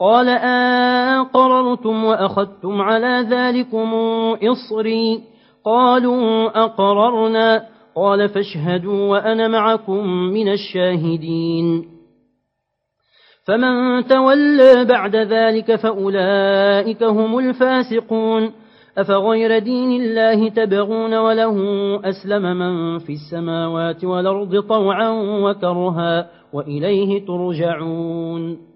قال أقررتم وأخذتم على ذلكم إصري. قالوا أقررنا. قال فاشهدوا وأنا معكم من الشاهدين. فمن تولى بعد ذلك فأولئك هم الفاسقون. أفغير دين الله تبغون وله أسلم من في السماوات والأرض طوعا وكرها وإليه ترجعون.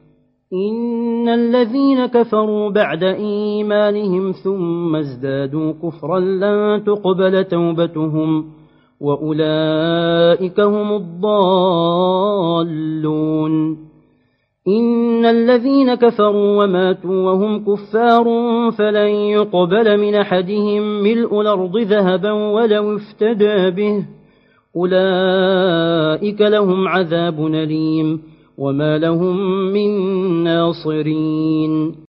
إن الذين كفروا بعد إيمانهم ثم ازدادوا كفرا لن تقبل توبتهم وأولئك هم الضالون إن الذين كفروا وماتوا وهم كفار فلن يقبل من أحدهم ملء الأرض ذهبا ولو افتدى به أولئك لهم عذاب نليم وما لهم من ناصرين